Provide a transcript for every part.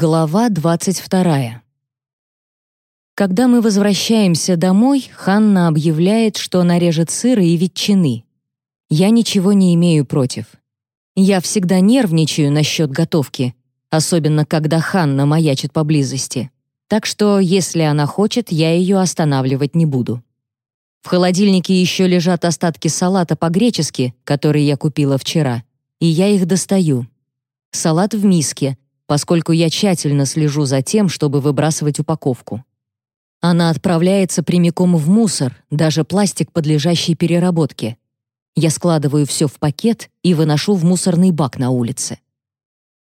Глава 22. Когда мы возвращаемся домой, Ханна объявляет, что она режет сыра и ветчины. Я ничего не имею против. Я всегда нервничаю насчет готовки, особенно когда Ханна маячит поблизости. Так что, если она хочет, я ее останавливать не буду. В холодильнике еще лежат остатки салата по-гречески, который я купила вчера, и я их достаю. Салат в миске — поскольку я тщательно слежу за тем, чтобы выбрасывать упаковку. Она отправляется прямиком в мусор, даже пластик, подлежащий переработке. Я складываю все в пакет и выношу в мусорный бак на улице.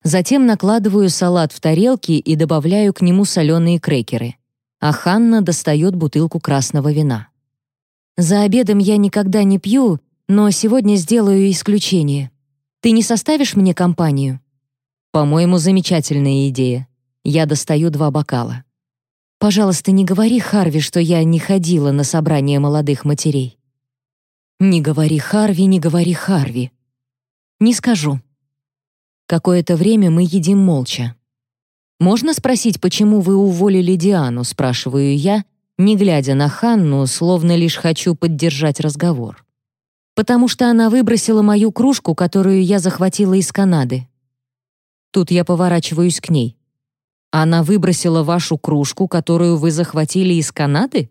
Затем накладываю салат в тарелки и добавляю к нему соленые крекеры. А Ханна достает бутылку красного вина. За обедом я никогда не пью, но сегодня сделаю исключение. Ты не составишь мне компанию? По-моему, замечательная идея. Я достаю два бокала. Пожалуйста, не говори Харви, что я не ходила на собрание молодых матерей. Не говори Харви, не говори Харви. Не скажу. Какое-то время мы едим молча. «Можно спросить, почему вы уволили Диану?» — спрашиваю я, не глядя на Ханну, словно лишь хочу поддержать разговор. «Потому что она выбросила мою кружку, которую я захватила из Канады. Тут я поворачиваюсь к ней. Она выбросила вашу кружку, которую вы захватили из Канады?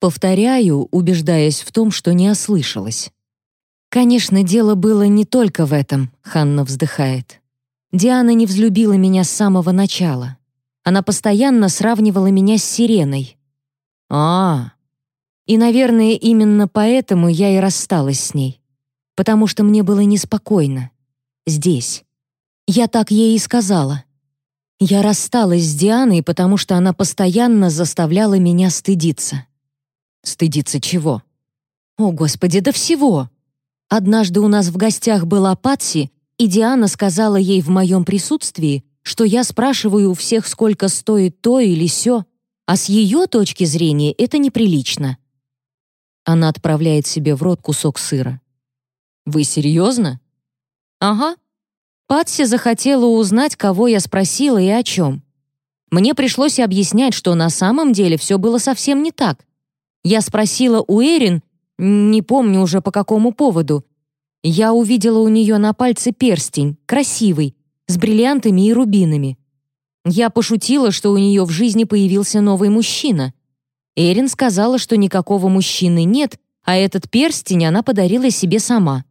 Повторяю, убеждаясь в том, что не ослышалась. Конечно, дело было не только в этом, Ханна вздыхает. Диана не взлюбила меня с самого начала. Она постоянно сравнивала меня с Сиреной. А, И, наверное, именно поэтому я и рассталась с ней. Потому что мне было неспокойно. Здесь. Я так ей и сказала. Я рассталась с Дианой, потому что она постоянно заставляла меня стыдиться. Стыдиться чего? О, Господи, да всего! Однажды у нас в гостях была Патси, и Диана сказала ей в моем присутствии, что я спрашиваю у всех, сколько стоит то или сё, а с ее точки зрения это неприлично. Она отправляет себе в рот кусок сыра. «Вы серьезно?» «Ага», Патси захотела узнать, кого я спросила и о чем. Мне пришлось объяснять, что на самом деле все было совсем не так. Я спросила у Эрин, не помню уже по какому поводу. Я увидела у нее на пальце перстень, красивый, с бриллиантами и рубинами. Я пошутила, что у нее в жизни появился новый мужчина. Эрин сказала, что никакого мужчины нет, а этот перстень она подарила себе сама.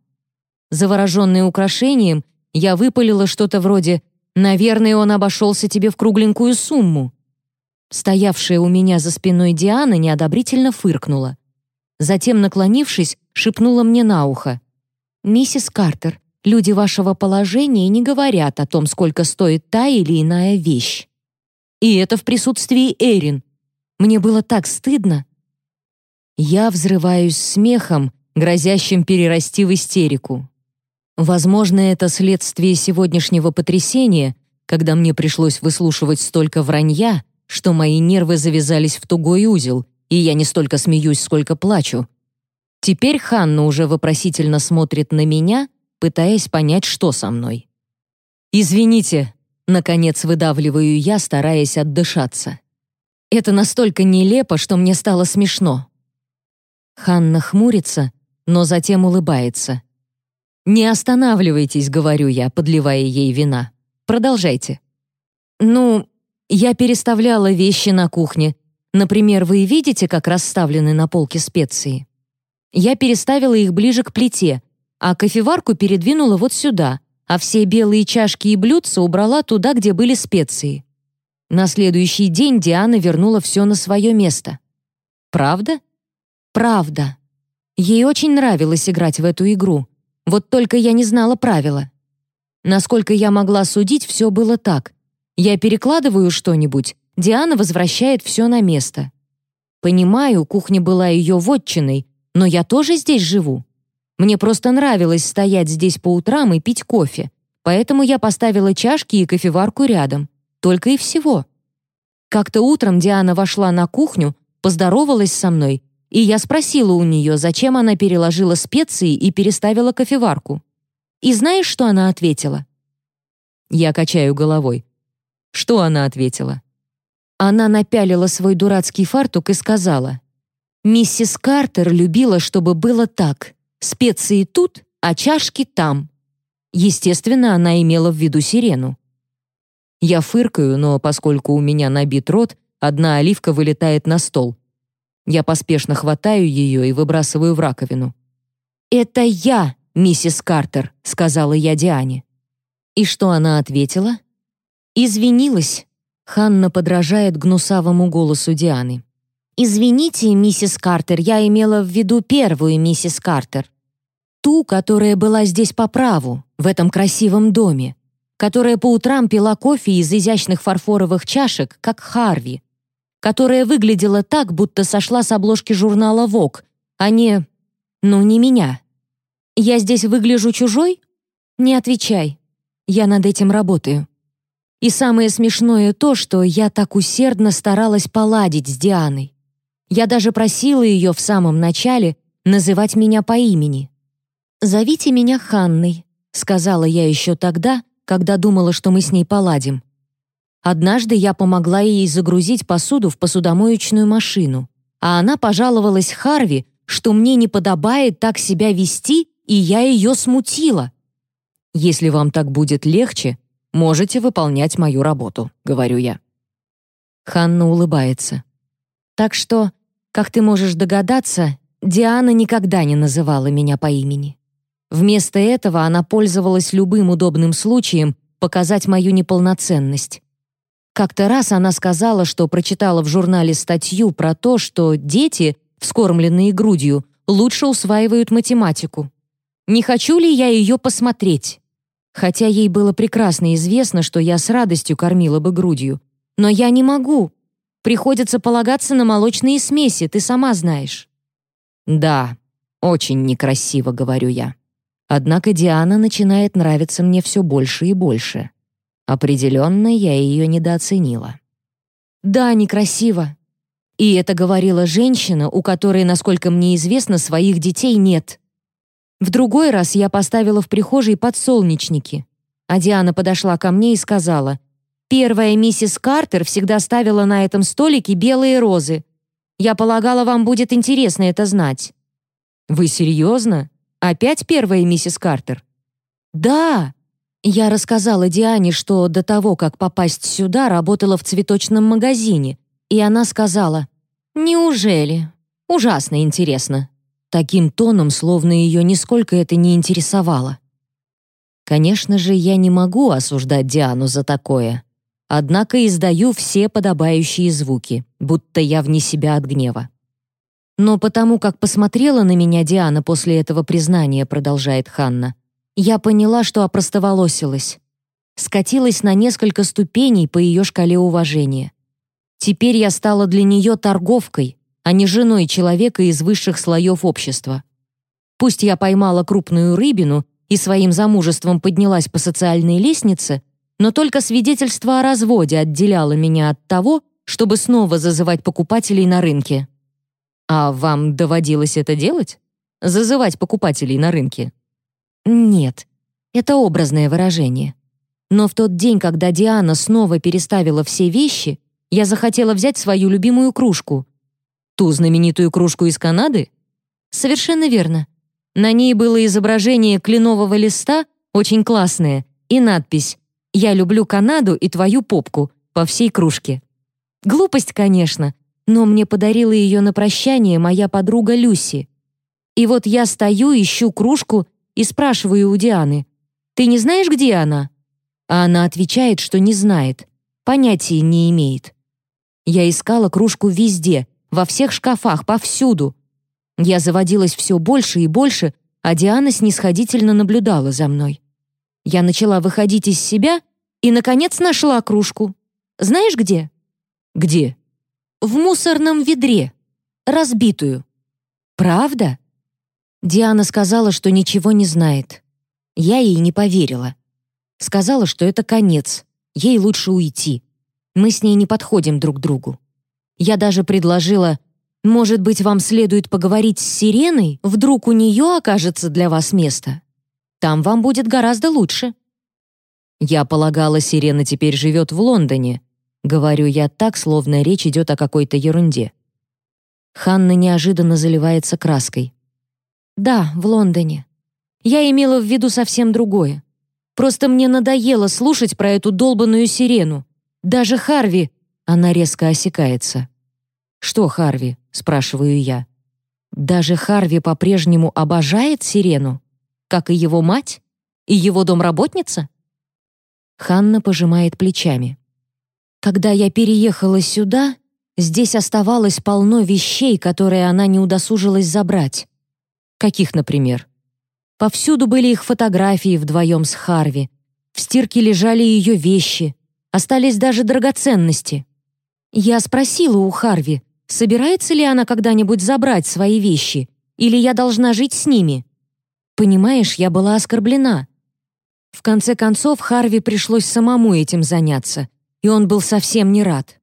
Завороженная украшением, я выпалила что-то вроде «Наверное, он обошелся тебе в кругленькую сумму». Стоявшая у меня за спиной Диана неодобрительно фыркнула. Затем, наклонившись, шепнула мне на ухо. «Миссис Картер, люди вашего положения не говорят о том, сколько стоит та или иная вещь». И это в присутствии Эрин. Мне было так стыдно. Я взрываюсь смехом, грозящим перерасти в истерику. Возможно, это следствие сегодняшнего потрясения, когда мне пришлось выслушивать столько вранья, что мои нервы завязались в тугой узел, и я не столько смеюсь, сколько плачу. Теперь Ханна уже вопросительно смотрит на меня, пытаясь понять, что со мной. «Извините», — наконец выдавливаю я, стараясь отдышаться. Это настолько нелепо, что мне стало смешно. Ханна хмурится, но затем улыбается. «Не останавливайтесь», — говорю я, подливая ей вина. «Продолжайте». «Ну, я переставляла вещи на кухне. Например, вы видите, как расставлены на полке специи? Я переставила их ближе к плите, а кофеварку передвинула вот сюда, а все белые чашки и блюдца убрала туда, где были специи. На следующий день Диана вернула все на свое место. Правда? Правда. Ей очень нравилось играть в эту игру. Вот только я не знала правила. Насколько я могла судить, все было так. Я перекладываю что-нибудь, Диана возвращает все на место. Понимаю, кухня была ее вотчиной, но я тоже здесь живу. Мне просто нравилось стоять здесь по утрам и пить кофе, поэтому я поставила чашки и кофеварку рядом. Только и всего. Как-то утром Диана вошла на кухню, поздоровалась со мной и я спросила у нее, зачем она переложила специи и переставила кофеварку. И знаешь, что она ответила? Я качаю головой. Что она ответила? Она напялила свой дурацкий фартук и сказала, «Миссис Картер любила, чтобы было так. Специи тут, а чашки там». Естественно, она имела в виду сирену. Я фыркаю, но поскольку у меня набит рот, одна оливка вылетает на стол. Я поспешно хватаю ее и выбрасываю в раковину. «Это я, миссис Картер», — сказала я Диане. И что она ответила? «Извинилась». Ханна подражает гнусавому голосу Дианы. «Извините, миссис Картер, я имела в виду первую миссис Картер. Ту, которая была здесь по праву, в этом красивом доме, которая по утрам пила кофе из изящных фарфоровых чашек, как Харви, которая выглядела так, будто сошла с обложки журнала Vogue, а не... ну, не меня. Я здесь выгляжу чужой? Не отвечай. Я над этим работаю. И самое смешное то, что я так усердно старалась поладить с Дианой. Я даже просила ее в самом начале называть меня по имени. «Зовите меня Ханной», — сказала я еще тогда, когда думала, что мы с ней поладим. Однажды я помогла ей загрузить посуду в посудомоечную машину, а она пожаловалась Харви, что мне не подобает так себя вести, и я ее смутила. «Если вам так будет легче, можете выполнять мою работу», — говорю я. Ханна улыбается. «Так что, как ты можешь догадаться, Диана никогда не называла меня по имени. Вместо этого она пользовалась любым удобным случаем показать мою неполноценность. Как-то раз она сказала, что прочитала в журнале статью про то, что дети, вскормленные грудью, лучше усваивают математику. Не хочу ли я ее посмотреть? Хотя ей было прекрасно известно, что я с радостью кормила бы грудью. Но я не могу. Приходится полагаться на молочные смеси, ты сама знаешь. Да, очень некрасиво, говорю я. Однако Диана начинает нравиться мне все больше и больше. Определенно, я ее недооценила. «Да, некрасиво. И это говорила женщина, у которой, насколько мне известно, своих детей нет. В другой раз я поставила в прихожей подсолнечники, а Диана подошла ко мне и сказала, «Первая миссис Картер всегда ставила на этом столике белые розы. Я полагала, вам будет интересно это знать». «Вы серьезно?» Опять первая миссис Картер? Да. Я рассказала Диане, что до того, как попасть сюда, работала в цветочном магазине, и она сказала: "Неужели? Ужасно интересно". Таким тоном, словно ее нисколько это не интересовало. Конечно же, я не могу осуждать Диану за такое. Однако издаю все подобающие звуки, будто я вне себя от гнева. Но потому как посмотрела на меня Диана после этого признания, продолжает Ханна, я поняла, что опростоволосилась. Скатилась на несколько ступеней по ее шкале уважения. Теперь я стала для нее торговкой, а не женой человека из высших слоев общества. Пусть я поймала крупную рыбину и своим замужеством поднялась по социальной лестнице, но только свидетельство о разводе отделяло меня от того, чтобы снова зазывать покупателей на рынке. А вам доводилось это делать? Зазывать покупателей на рынке? Нет, это образное выражение. Но в тот день, когда Диана снова переставила все вещи, я захотела взять свою любимую кружку. Ту знаменитую кружку из Канады? Совершенно верно. На ней было изображение кленового листа, очень классное, и надпись «Я люблю Канаду и твою попку» по всей кружке. Глупость, конечно, но мне подарила ее на прощание моя подруга Люси. И вот я стою, ищу кружку и спрашиваю у Дианы, «Ты не знаешь, где она?» А она отвечает, что не знает, понятия не имеет. Я искала кружку везде, во всех шкафах, повсюду. Я заводилась все больше и больше, а Диана снисходительно наблюдала за мной. Я начала выходить из себя и, наконец, нашла кружку. Знаешь, где? Где? В мусорном ведре. Разбитую. Правда? Диана сказала, что ничего не знает. Я ей не поверила. Сказала, что это конец. Ей лучше уйти. Мы с ней не подходим друг другу. Я даже предложила, может быть, вам следует поговорить с Сиреной, вдруг у нее окажется для вас место. Там вам будет гораздо лучше. «Я полагала, Сирена теперь живет в Лондоне», — говорю я так, словно речь идет о какой-то ерунде. Ханна неожиданно заливается краской. «Да, в Лондоне. Я имела в виду совсем другое. Просто мне надоело слушать про эту долбанную сирену. Даже Харви...» Она резко осекается. «Что Харви?» — спрашиваю я. «Даже Харви по-прежнему обожает сирену? Как и его мать? И его домработница?» Ханна пожимает плечами. «Когда я переехала сюда, здесь оставалось полно вещей, которые она не удосужилась забрать. Каких, например? Повсюду были их фотографии вдвоем с Харви. В стирке лежали ее вещи. Остались даже драгоценности. Я спросила у Харви, собирается ли она когда-нибудь забрать свои вещи, или я должна жить с ними. Понимаешь, я была оскорблена. В конце концов, Харви пришлось самому этим заняться, и он был совсем не рад.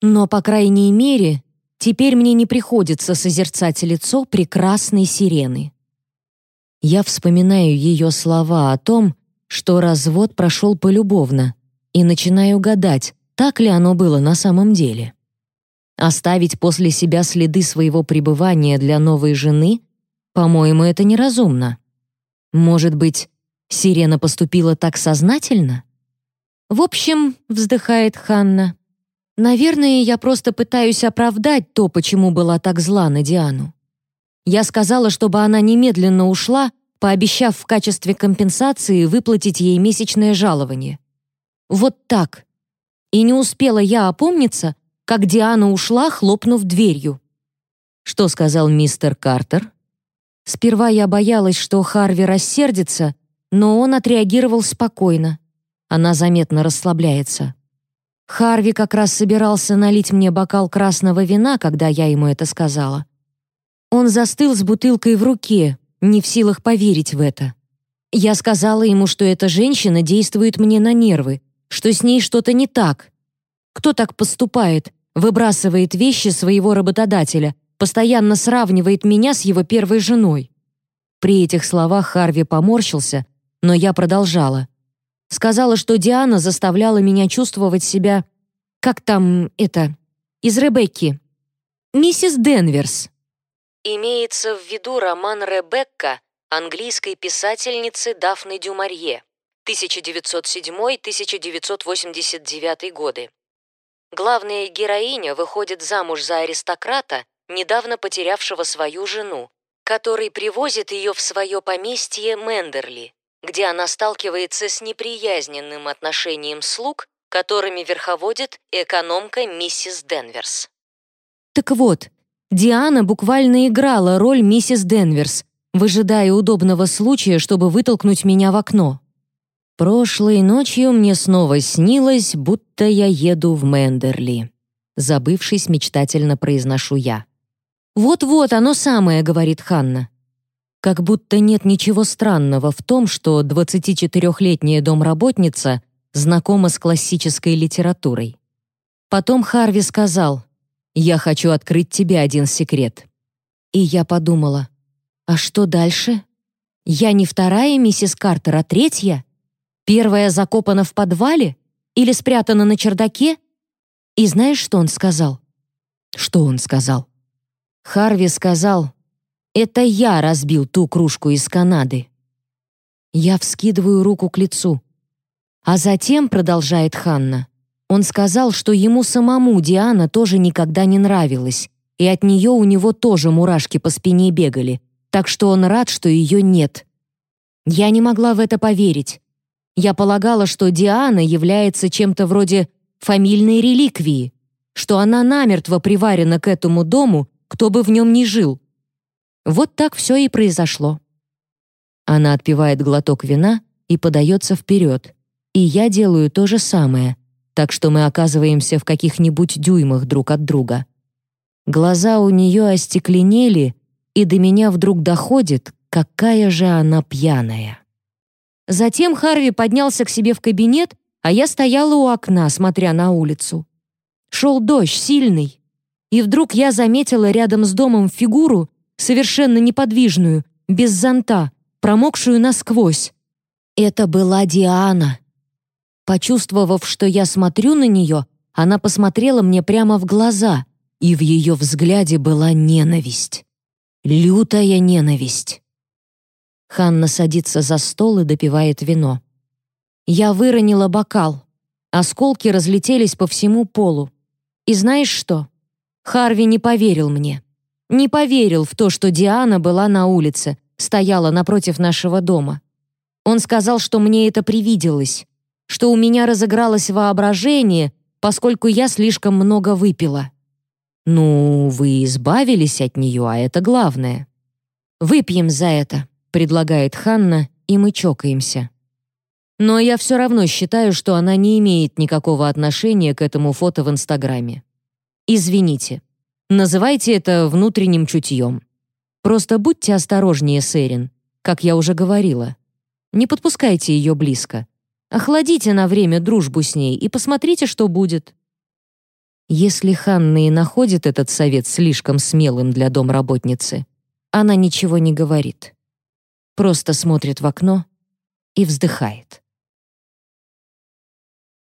Но, по крайней мере, теперь мне не приходится созерцать лицо прекрасной сирены. Я вспоминаю ее слова о том, что развод прошел полюбовно, и начинаю гадать, так ли оно было на самом деле. Оставить после себя следы своего пребывания для новой жены, по-моему, это неразумно. Может быть, Сирена поступила так сознательно? В общем, вздыхает Ханна, наверное, я просто пытаюсь оправдать то, почему была так зла на Диану. Я сказала, чтобы она немедленно ушла, пообещав в качестве компенсации выплатить ей месячное жалование. Вот так. И не успела я опомниться, как Диана ушла, хлопнув дверью. Что сказал мистер Картер? Сперва я боялась, что Харви рассердится, но он отреагировал спокойно. Она заметно расслабляется. Харви как раз собирался налить мне бокал красного вина, когда я ему это сказала. Он застыл с бутылкой в руке, не в силах поверить в это. Я сказала ему, что эта женщина действует мне на нервы, что с ней что-то не так. Кто так поступает, выбрасывает вещи своего работодателя, постоянно сравнивает меня с его первой женой? При этих словах Харви поморщился, но я продолжала. Сказала, что Диана заставляла меня чувствовать себя... Как там это? Из Ребекки. Миссис Денверс. Имеется в виду роман «Ребекка» английской писательницы Дафны Дюмарье 1907-1989 годы. Главная героиня выходит замуж за аристократа, недавно потерявшего свою жену, который привозит ее в свое поместье Мендерли, где она сталкивается с неприязненным отношением слуг, которыми верховодит экономка миссис Денверс. Так вот, Диана буквально играла роль миссис Денверс, выжидая удобного случая, чтобы вытолкнуть меня в окно. Прошлой ночью мне снова снилось, будто я еду в Мендерли. Забывшись, мечтательно произношу я. «Вот-вот, оно самое», — говорит Ханна. Как будто нет ничего странного в том, что 24-летняя домработница знакома с классической литературой. Потом Харви сказал, «Я хочу открыть тебе один секрет». И я подумала, «А что дальше? Я не вторая миссис Картер, а третья? Первая закопана в подвале или спрятана на чердаке?» И знаешь, что он сказал? Что он сказал? Харви сказал, это я разбил ту кружку из Канады. Я вскидываю руку к лицу. А затем, продолжает Ханна, он сказал, что ему самому Диана тоже никогда не нравилась, и от нее у него тоже мурашки по спине бегали, так что он рад, что ее нет. Я не могла в это поверить. Я полагала, что Диана является чем-то вроде фамильной реликвии, что она намертво приварена к этому дому, кто бы в нем ни жил. Вот так все и произошло. Она отпивает глоток вина и подается вперед, и я делаю то же самое, так что мы оказываемся в каких-нибудь дюймах друг от друга. Глаза у нее остекленели, и до меня вдруг доходит, какая же она пьяная. Затем Харви поднялся к себе в кабинет, а я стояла у окна, смотря на улицу. Шел дождь, сильный. И вдруг я заметила рядом с домом фигуру, совершенно неподвижную, без зонта, промокшую насквозь. Это была Диана. Почувствовав, что я смотрю на нее, она посмотрела мне прямо в глаза, и в ее взгляде была ненависть. Лютая ненависть. Ханна садится за стол и допивает вино. Я выронила бокал. Осколки разлетелись по всему полу. И знаешь что? Харви не поверил мне. Не поверил в то, что Диана была на улице, стояла напротив нашего дома. Он сказал, что мне это привиделось, что у меня разыгралось воображение, поскольку я слишком много выпила. Ну, вы избавились от нее, а это главное. Выпьем за это, предлагает Ханна, и мы чокаемся. Но я все равно считаю, что она не имеет никакого отношения к этому фото в Инстаграме. Извините. Называйте это внутренним чутьем. Просто будьте осторожнее с Эрин, как я уже говорила. Не подпускайте ее близко. Охладите на время дружбу с ней и посмотрите, что будет. Если Ханна и находит этот совет слишком смелым для домработницы, она ничего не говорит. Просто смотрит в окно и вздыхает.